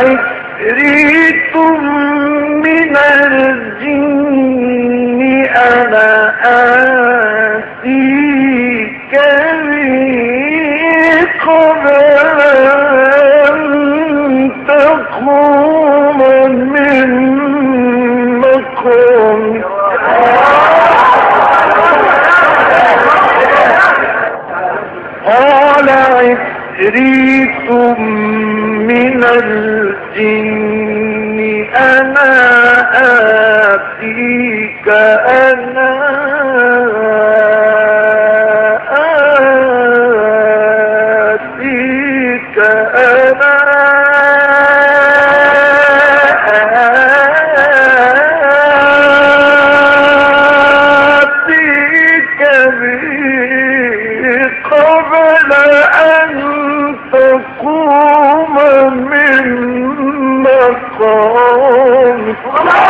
عفريت من الجن أنا آتيك به قبل أن تقوم من مقامك قال عفريت من الجن أنا آتيك أنا آتيك أنا آتيك به تقوم من مقامك